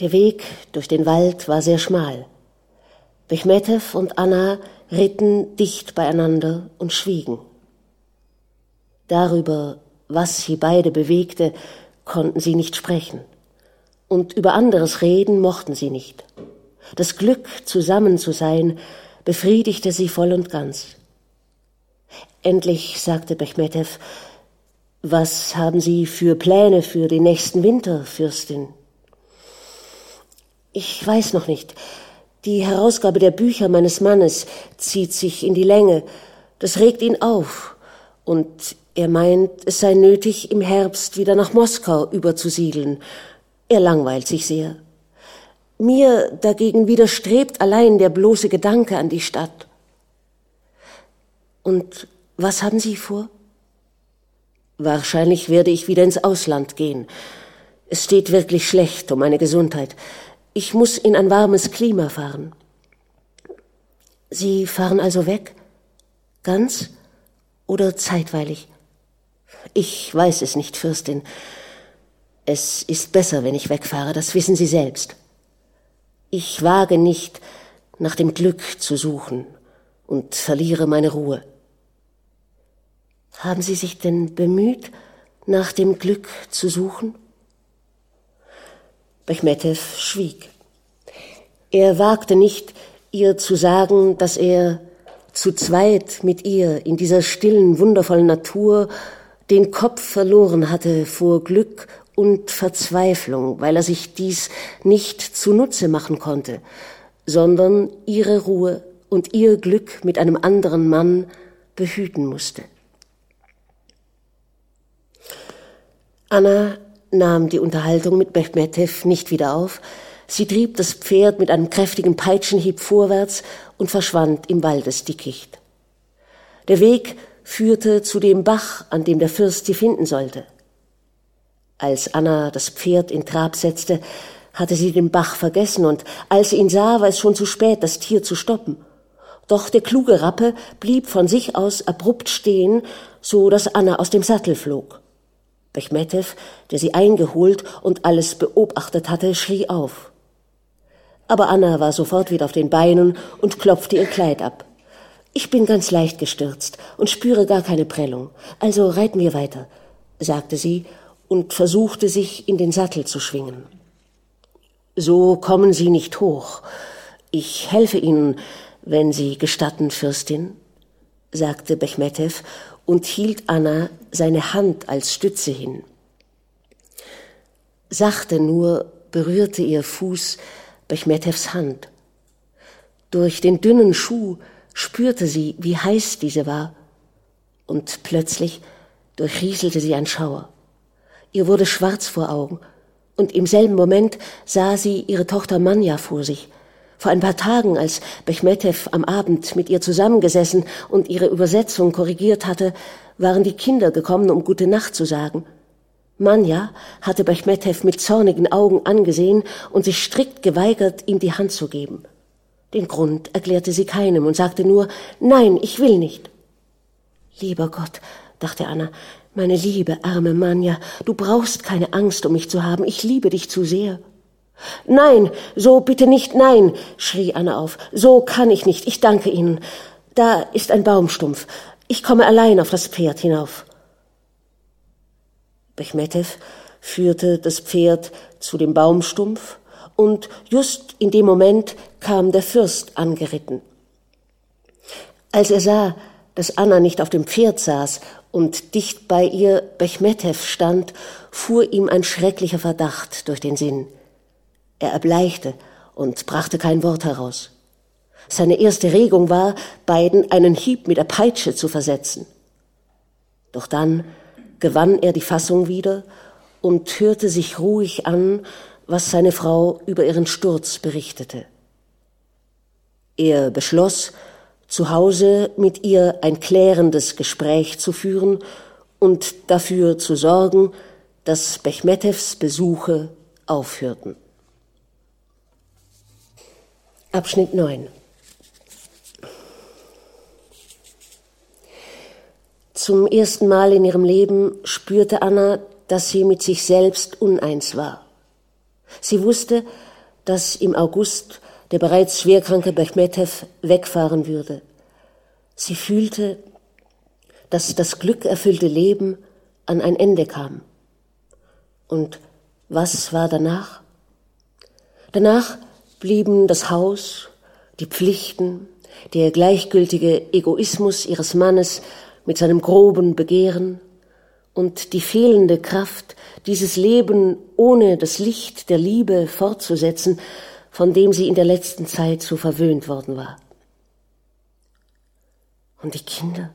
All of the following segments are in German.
Der Weg durch den Wald war sehr schmal. Bechmetew und Anna ritten dicht beieinander und schwiegen. Darüber, was sie beide bewegte, konnten sie nicht sprechen. Und über anderes reden mochten sie nicht. Das Glück, zusammen zu sein, befriedigte sie voll und ganz. Endlich sagte Bechmetew, was haben Sie für Pläne für den nächsten Winter, Fürstin? Ich weiß noch nicht. Die Herausgabe der Bücher meines Mannes zieht sich in die Länge. Das regt ihn auf. Und er meint, es sei nötig, im Herbst wieder nach Moskau überzusiedeln. Er langweilt sich sehr. Mir dagegen widerstrebt allein der bloße Gedanke an die Stadt. Und was haben Sie vor? Wahrscheinlich werde ich wieder ins Ausland gehen. Es steht wirklich schlecht um meine Gesundheit. Ich muss in ein warmes Klima fahren. Sie fahren also weg? Ganz oder zeitweilig? Ich weiß es nicht, Fürstin. Es ist besser, wenn ich wegfahre, das wissen Sie selbst. Ich wage nicht, nach dem Glück zu suchen und verliere meine Ruhe. Haben Sie sich denn bemüht, nach dem Glück zu suchen? Bechmetew schwieg. Er wagte nicht, ihr zu sagen, dass er zu zweit mit ihr in dieser stillen, wundervollen Natur den Kopf verloren hatte vor Glück und Verzweiflung, weil er sich dies nicht zunutze machen konnte, sondern ihre Ruhe und ihr Glück mit einem anderen Mann behüten musste. Anna nahm die Unterhaltung mit Bechmetew nicht wieder auf. Sie trieb das Pferd mit einem kräftigen Peitschenhieb vorwärts und verschwand im Waldesdickicht. Der Weg führte zu dem Bach, an dem der Fürst sie finden sollte. Als Anna das Pferd in Trab setzte, hatte sie den Bach vergessen, und als sie ihn sah, war es schon zu spät, das Tier zu stoppen. Doch der kluge Rappe blieb von sich aus abrupt stehen, so dass Anna aus dem Sattel flog. Bechmetew, der sie eingeholt und alles beobachtet hatte, schrie auf. Aber Anna war sofort wieder auf den Beinen und klopfte ihr Kleid ab. Ich bin ganz leicht gestürzt und spüre gar keine Prellung. Also reiten wir weiter, sagte sie und versuchte sich in den Sattel zu schwingen. So kommen Sie nicht hoch. Ich helfe Ihnen, wenn Sie gestatten, Fürstin, sagte Bechmetew und hielt Anna seine Hand als Stütze hin. Sachte nur berührte ihr Fuß Bechmetews Hand. Durch den dünnen Schuh spürte sie, wie heiß diese war, und plötzlich durchrieselte sie ein Schauer. Ihr wurde schwarz vor Augen, und im selben Moment sah sie ihre Tochter Manja vor sich, vor ein paar Tagen, als Bechmetew am Abend mit ihr zusammengesessen und ihre Übersetzung korrigiert hatte, waren die Kinder gekommen, um gute Nacht zu sagen. Manja hatte Bechmetew mit zornigen Augen angesehen und sich strikt geweigert, ihm die Hand zu geben. Den Grund erklärte sie keinem und sagte nur, nein, ich will nicht. Lieber Gott, dachte Anna, meine liebe, arme Manja, du brauchst keine Angst, um mich zu haben, ich liebe dich zu sehr. Nein, so bitte nicht, nein, schrie Anna auf. So kann ich nicht, ich danke Ihnen. Da ist ein Baumstumpf. Ich komme allein auf das Pferd hinauf. Bechmetew führte das Pferd zu dem Baumstumpf, und just in dem Moment kam der Fürst angeritten. Als er sah, dass Anna nicht auf dem Pferd saß und dicht bei ihr Bechmetew stand, fuhr ihm ein schrecklicher Verdacht durch den Sinn. Er erbleichte und brachte kein Wort heraus. Seine erste Regung war, beiden einen Hieb mit der Peitsche zu versetzen. Doch dann gewann er die Fassung wieder und hörte sich ruhig an, was seine Frau über ihren Sturz berichtete. Er beschloss, zu Hause mit ihr ein klärendes Gespräch zu führen und dafür zu sorgen, dass Bechmetews Besuche aufhörten. Abschnitt 9 Zum ersten Mal in ihrem Leben spürte Anna, dass sie mit sich selbst uneins war. Sie wusste, dass im August der bereits schwerkranke Bechmetev wegfahren würde. Sie fühlte, dass das glückerfüllte Leben an ein Ende kam. Und was war danach? Danach blieben das Haus, die Pflichten, der gleichgültige Egoismus ihres Mannes mit seinem groben Begehren und die fehlende Kraft, dieses Leben ohne das Licht der Liebe fortzusetzen, von dem sie in der letzten Zeit so verwöhnt worden war. Und die Kinder?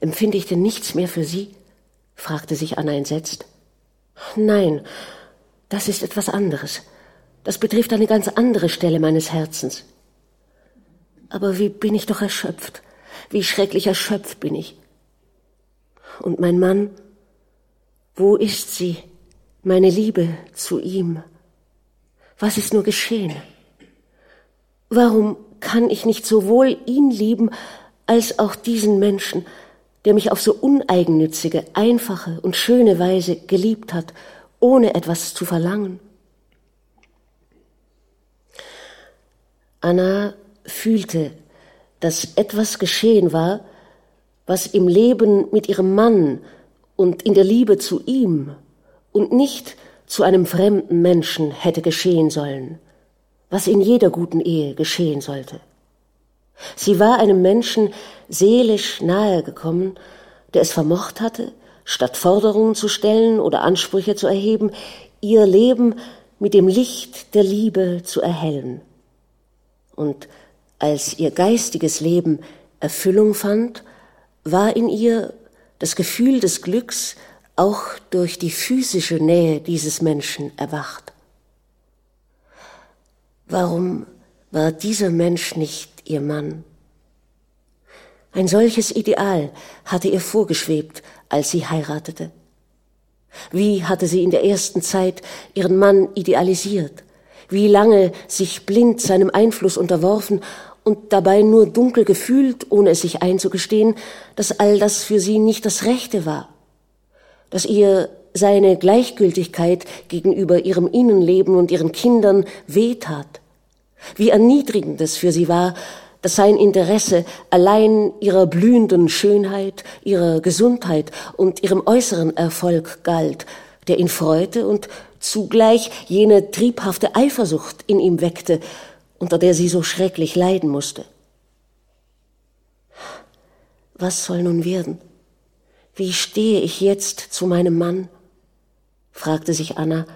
Empfinde ich denn nichts mehr für sie? fragte sich Anna entsetzt. Nein, das ist etwas anderes. Das betrifft eine ganz andere Stelle meines Herzens. Aber wie bin ich doch erschöpft. Wie schrecklich erschöpft bin ich. Und mein Mann, wo ist sie, meine Liebe zu ihm? Was ist nur geschehen? Warum kann ich nicht sowohl ihn lieben als auch diesen Menschen, der mich auf so uneigennützige, einfache und schöne Weise geliebt hat, ohne etwas zu verlangen? Anna fühlte, dass etwas geschehen war, was im Leben mit ihrem Mann und in der Liebe zu ihm und nicht zu einem fremden Menschen hätte geschehen sollen, was in jeder guten Ehe geschehen sollte. Sie war einem Menschen seelisch nahe gekommen, der es vermocht hatte, statt Forderungen zu stellen oder Ansprüche zu erheben, ihr Leben mit dem Licht der Liebe zu erhellen. Und als ihr geistiges Leben Erfüllung fand, war in ihr das Gefühl des Glücks auch durch die physische Nähe dieses Menschen erwacht. Warum war dieser Mensch nicht ihr Mann? Ein solches Ideal hatte ihr vorgeschwebt, als sie heiratete. Wie hatte sie in der ersten Zeit ihren Mann idealisiert? Wie lange sich blind seinem Einfluss unterworfen und dabei nur dunkel gefühlt, ohne es sich einzugestehen, dass all das für sie nicht das Rechte war, dass ihr seine Gleichgültigkeit gegenüber ihrem Innenleben und ihren Kindern wehtat, wie erniedrigend es für sie war, dass sein Interesse allein ihrer blühenden Schönheit, ihrer Gesundheit und ihrem äußeren Erfolg galt, der ihn freute und zugleich jene triebhafte Eifersucht in ihm weckte, unter der sie so schrecklich leiden musste. Was soll nun werden? Wie stehe ich jetzt zu meinem Mann? fragte sich Anna,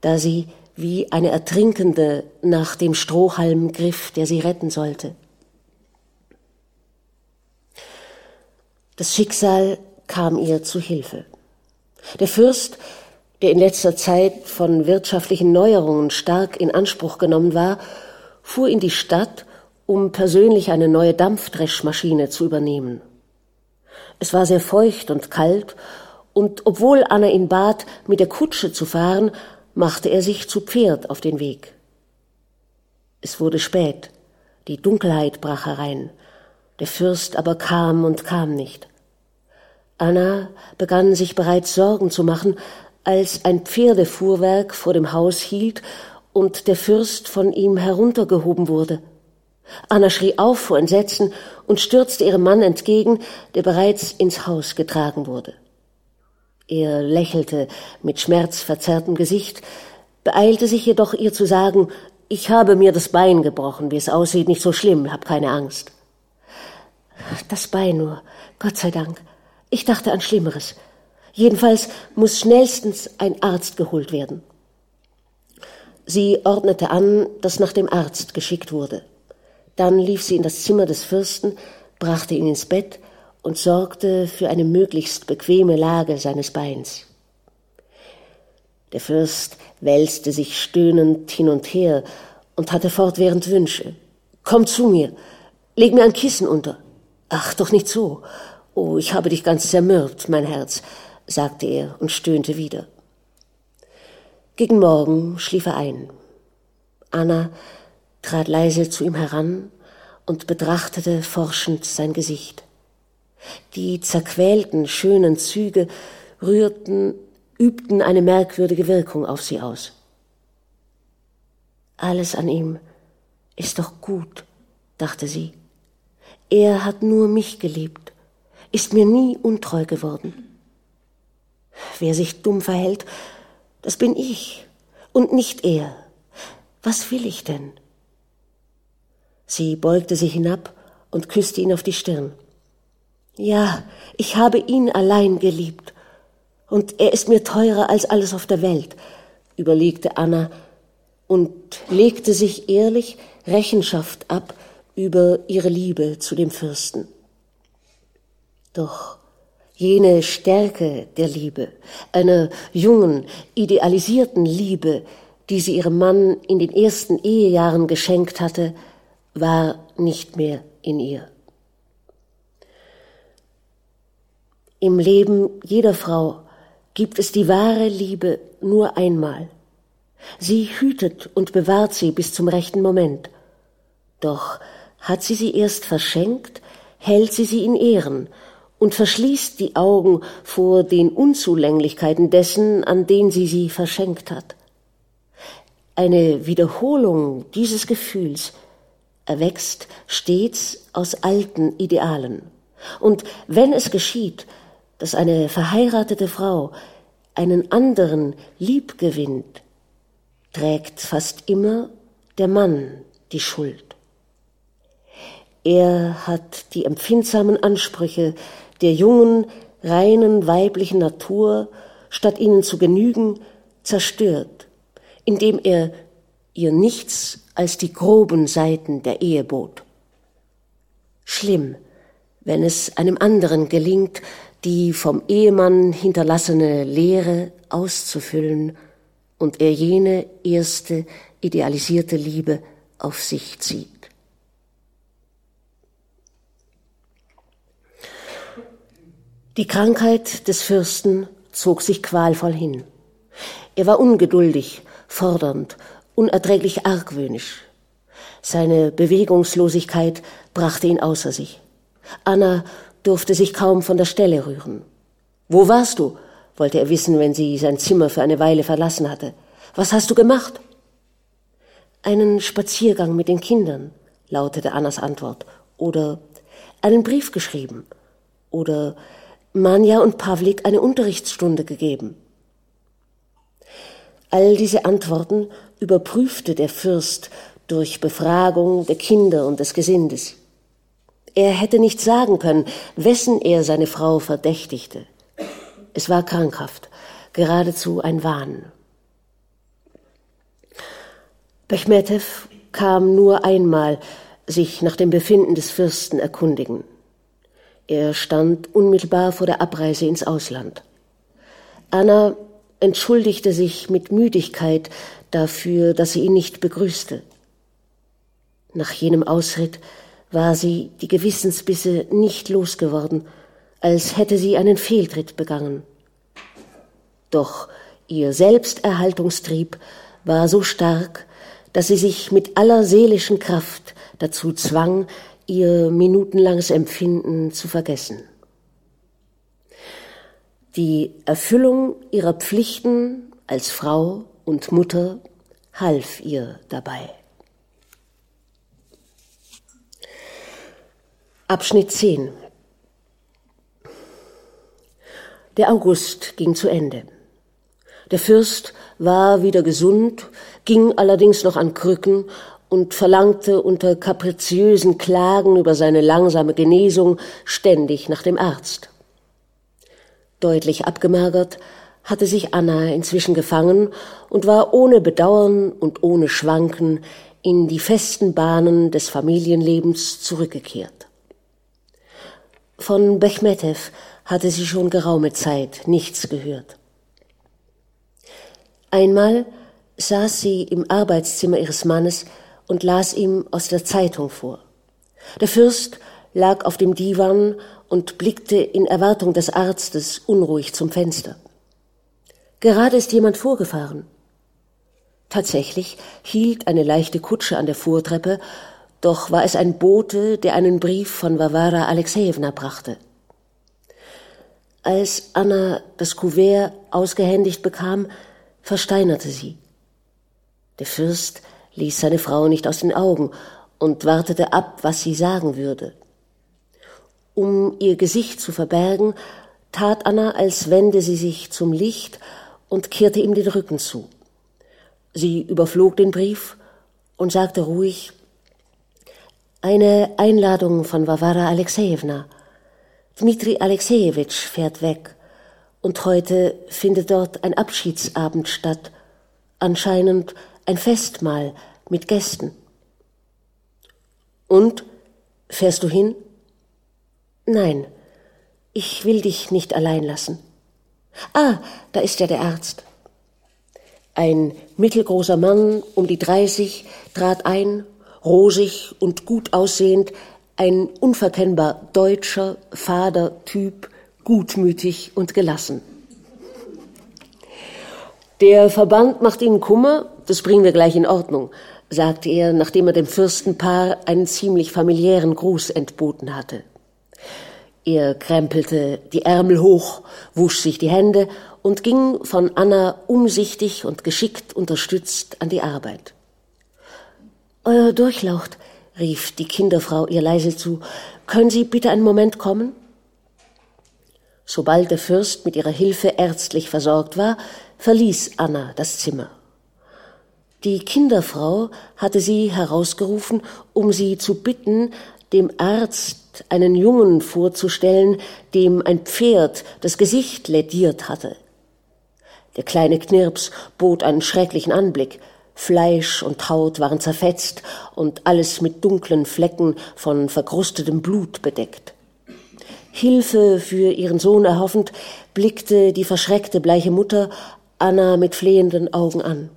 da sie wie eine Ertrinkende nach dem Strohhalm griff, der sie retten sollte. Das Schicksal kam ihr zu Hilfe. Der Fürst, der in letzter Zeit von wirtschaftlichen Neuerungen stark in Anspruch genommen war, fuhr in die Stadt, um persönlich eine neue Dampfdreschmaschine zu übernehmen. Es war sehr feucht und kalt, und obwohl Anna ihn bat, mit der Kutsche zu fahren, machte er sich zu Pferd auf den Weg. Es wurde spät, die Dunkelheit brach herein, der Fürst aber kam und kam nicht. Anna begann sich bereits Sorgen zu machen, als ein Pferdefuhrwerk vor dem Haus hielt und der Fürst von ihm heruntergehoben wurde. Anna schrie auf vor Entsetzen und stürzte ihrem Mann entgegen, der bereits ins Haus getragen wurde. Er lächelte mit schmerzverzerrtem Gesicht, beeilte sich jedoch ihr zu sagen, ich habe mir das Bein gebrochen, wie es aussieht, nicht so schlimm, hab keine Angst. Das Bein nur, Gott sei Dank. Ich dachte an Schlimmeres. Jedenfalls muss schnellstens ein Arzt geholt werden. Sie ordnete an, dass nach dem Arzt geschickt wurde. Dann lief sie in das Zimmer des Fürsten, brachte ihn ins Bett und sorgte für eine möglichst bequeme Lage seines Beins. Der Fürst wälzte sich stöhnend hin und her und hatte fortwährend Wünsche. Komm zu mir, leg mir ein Kissen unter. Ach, doch nicht so. Oh, ich habe dich ganz zermürbt, mein Herz, sagte er und stöhnte wieder. Gegen Morgen schlief er ein. Anna trat leise zu ihm heran und betrachtete forschend sein Gesicht. Die zerquälten, schönen Züge rührten, übten eine merkwürdige Wirkung auf sie aus. Alles an ihm ist doch gut, dachte sie. Er hat nur mich geliebt, ist mir nie untreu geworden. Wer sich dumm verhält, das bin ich und nicht er. Was will ich denn? Sie beugte sich hinab und küsste ihn auf die Stirn. Ja, ich habe ihn allein geliebt, und er ist mir teurer als alles auf der Welt, überlegte Anna und legte sich ehrlich Rechenschaft ab über ihre Liebe zu dem Fürsten. Doch jene Stärke der Liebe, einer jungen, idealisierten Liebe, die sie ihrem Mann in den ersten Ehejahren geschenkt hatte, war nicht mehr in ihr. Im Leben jeder Frau gibt es die wahre Liebe nur einmal. Sie hütet und bewahrt sie bis zum rechten Moment. Doch hat sie sie erst verschenkt, hält sie sie in Ehren und verschließt die Augen vor den Unzulänglichkeiten dessen, an den sie sie verschenkt hat. Eine Wiederholung dieses Gefühls erwächst stets aus alten Idealen. Und wenn es geschieht, dass eine verheiratete Frau einen anderen lieb gewinnt, trägt fast immer der Mann die Schuld. Er hat die empfindsamen Ansprüche der jungen, reinen weiblichen Natur, statt ihnen zu genügen, zerstört, indem er ihr nichts als die groben Seiten der Ehe bot. Schlimm, wenn es einem anderen gelingt, die vom Ehemann hinterlassene Leere auszufüllen und er jene erste idealisierte Liebe auf sich zieht. Die Krankheit des Fürsten zog sich qualvoll hin. Er war ungeduldig, fordernd, unerträglich argwöhnisch. Seine Bewegungslosigkeit brachte ihn außer sich. Anna durfte sich kaum von der Stelle rühren. Wo warst du? wollte er wissen, wenn sie sein Zimmer für eine Weile verlassen hatte. Was hast du gemacht? Einen Spaziergang mit den Kindern, lautete Annas Antwort, oder einen Brief geschrieben, oder Manja und Pavlik eine Unterrichtsstunde gegeben. All diese Antworten überprüfte der Fürst durch Befragung der Kinder und des Gesindes. Er hätte nicht sagen können, wessen er seine Frau verdächtigte. Es war krankhaft, geradezu ein Wahn. Bechmetew kam nur einmal sich nach dem Befinden des Fürsten erkundigen. Er stand unmittelbar vor der Abreise ins Ausland. Anna entschuldigte sich mit Müdigkeit dafür, dass sie ihn nicht begrüßte. Nach jenem Ausritt war sie die Gewissensbisse nicht losgeworden, als hätte sie einen Fehltritt begangen. Doch ihr Selbsterhaltungstrieb war so stark, dass sie sich mit aller seelischen Kraft dazu zwang, ihr minutenlanges Empfinden zu vergessen. Die Erfüllung ihrer Pflichten als Frau und Mutter half ihr dabei. Abschnitt 10 Der August ging zu Ende. Der Fürst war wieder gesund, ging allerdings noch an Krücken und verlangte unter kapriziösen Klagen über seine langsame Genesung ständig nach dem Arzt. Deutlich abgemagert hatte sich Anna inzwischen gefangen und war ohne Bedauern und ohne Schwanken in die festen Bahnen des Familienlebens zurückgekehrt. Von Bechmetew hatte sie schon geraume Zeit nichts gehört. Einmal saß sie im Arbeitszimmer ihres Mannes und las ihm aus der Zeitung vor. Der Fürst lag auf dem Divan und blickte in Erwartung des Arztes unruhig zum Fenster. Gerade ist jemand vorgefahren. Tatsächlich hielt eine leichte Kutsche an der Vortreppe doch war es ein Bote, der einen Brief von Varvara Alexejewna brachte. Als Anna das Kuvert ausgehändigt bekam, versteinerte sie. Der Fürst ließ seine Frau nicht aus den Augen und wartete ab, was sie sagen würde. Um ihr Gesicht zu verbergen, tat Anna, als wende sie sich zum Licht und kehrte ihm den Rücken zu. Sie überflog den Brief und sagte ruhig Eine Einladung von Varvara Alexejewna. Dmitri Alexejewitsch fährt weg, und heute findet dort ein Abschiedsabend statt, anscheinend ein Festmahl mit Gästen. Und fährst du hin? Nein, ich will dich nicht allein lassen. Ah, da ist ja der Arzt. Ein mittelgroßer Mann um die dreißig trat ein, rosig und gut aussehend, ein unverkennbar deutscher Vatertyp, gutmütig und gelassen. Der Verband macht Ihnen Kummer, das bringen wir gleich in Ordnung, sagte er, nachdem er dem Fürstenpaar einen ziemlich familiären Gruß entboten hatte. Er krempelte die Ärmel hoch, wusch sich die Hände und ging von Anna umsichtig und geschickt unterstützt an die Arbeit. Euer Durchlaucht, rief die Kinderfrau ihr leise zu, können Sie bitte einen Moment kommen? Sobald der Fürst mit ihrer Hilfe ärztlich versorgt war, verließ Anna das Zimmer. Die Kinderfrau hatte sie herausgerufen, um sie zu bitten, dem Arzt einen Jungen vorzustellen, dem ein Pferd das Gesicht lädiert hatte. Der kleine Knirps bot einen schrecklichen Anblick. Fleisch und Haut waren zerfetzt und alles mit dunklen Flecken von verkrustetem Blut bedeckt. Hilfe für ihren Sohn erhoffend, blickte die verschreckte bleiche Mutter Anna mit flehenden Augen an.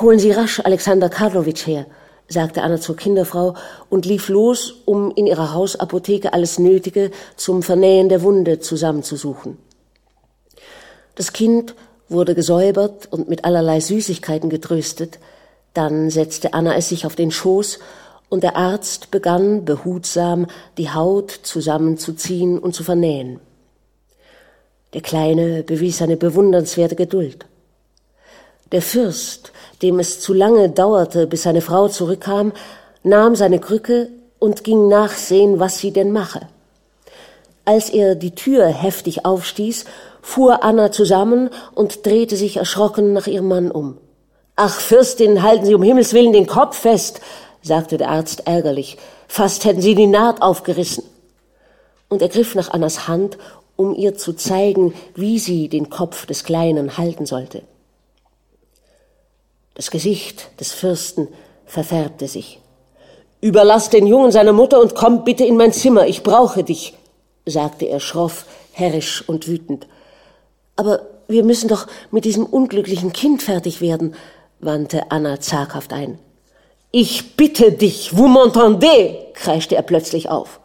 Holen Sie rasch Alexander Karlowitsch her, sagte Anna zur Kinderfrau und lief los, um in ihrer Hausapotheke alles Nötige zum Vernähen der Wunde zusammenzusuchen. Das Kind wurde gesäubert und mit allerlei Süßigkeiten getröstet, dann setzte Anna es sich auf den Schoß und der Arzt begann behutsam die Haut zusammenzuziehen und zu vernähen. Der Kleine bewies eine bewundernswerte Geduld. Der Fürst, dem es zu lange dauerte, bis seine Frau zurückkam, nahm seine Krücke und ging nachsehen, was sie denn mache. Als er die Tür heftig aufstieß, fuhr Anna zusammen und drehte sich erschrocken nach ihrem Mann um. Ach, Fürstin, halten Sie um Himmels willen den Kopf fest, sagte der Arzt ärgerlich. Fast hätten Sie die Naht aufgerissen. Und er griff nach Annas Hand, um ihr zu zeigen, wie sie den Kopf des Kleinen halten sollte. Das Gesicht des Fürsten verfärbte sich. Überlass den Jungen seiner Mutter und komm bitte in mein Zimmer, ich brauche dich, sagte er schroff, herrisch und wütend. Aber wir müssen doch mit diesem unglücklichen Kind fertig werden, wandte Anna zaghaft ein. Ich bitte dich, vous m'entendez, kreischte er plötzlich auf.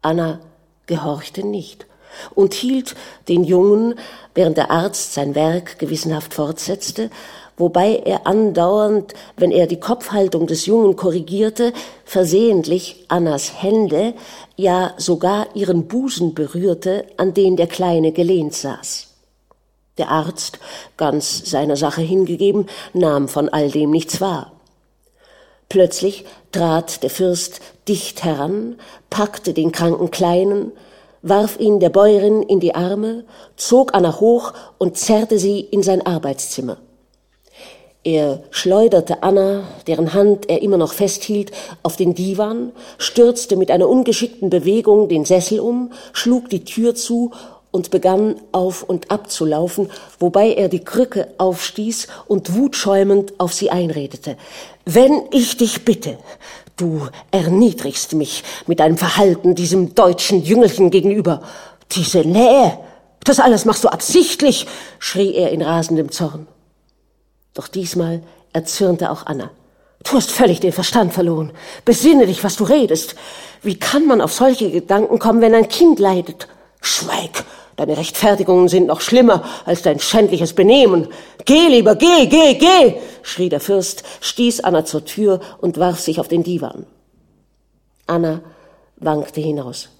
Anna gehorchte nicht und hielt den Jungen, während der Arzt sein Werk gewissenhaft fortsetzte, wobei er andauernd, wenn er die Kopfhaltung des Jungen korrigierte, versehentlich Annas Hände, ja sogar ihren Busen berührte, an den der Kleine gelehnt saß. Der Arzt, ganz seiner Sache hingegeben, nahm von all dem nichts wahr. Plötzlich trat der Fürst dicht heran, packte den kranken Kleinen, warf ihn der Bäuerin in die Arme, zog Anna hoch und zerrte sie in sein Arbeitszimmer. Er schleuderte Anna, deren Hand er immer noch festhielt, auf den Divan, stürzte mit einer ungeschickten Bewegung den Sessel um, schlug die Tür zu und begann auf und ab zu laufen, wobei er die Krücke aufstieß und wutschäumend auf sie einredete. Wenn ich dich bitte, du erniedrigst mich mit deinem Verhalten diesem deutschen Jüngelchen gegenüber. Diese Nähe, das alles machst du absichtlich, schrie er in rasendem Zorn. Doch diesmal erzürnte auch Anna. Du hast völlig den Verstand verloren. Besinne dich, was du redest. Wie kann man auf solche Gedanken kommen, wenn ein Kind leidet? Schweig! Deine Rechtfertigungen sind noch schlimmer als dein schändliches Benehmen. Geh lieber, geh, geh, geh! schrie der Fürst, stieß Anna zur Tür und warf sich auf den Divan. Anna wankte hinaus.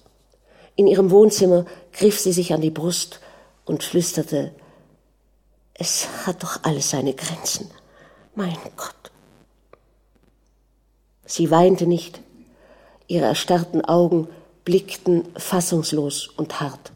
In ihrem Wohnzimmer griff sie sich an die Brust und flüsterte es hat doch alles seine Grenzen. Mein Gott. Sie weinte nicht, ihre erstarrten Augen blickten fassungslos und hart.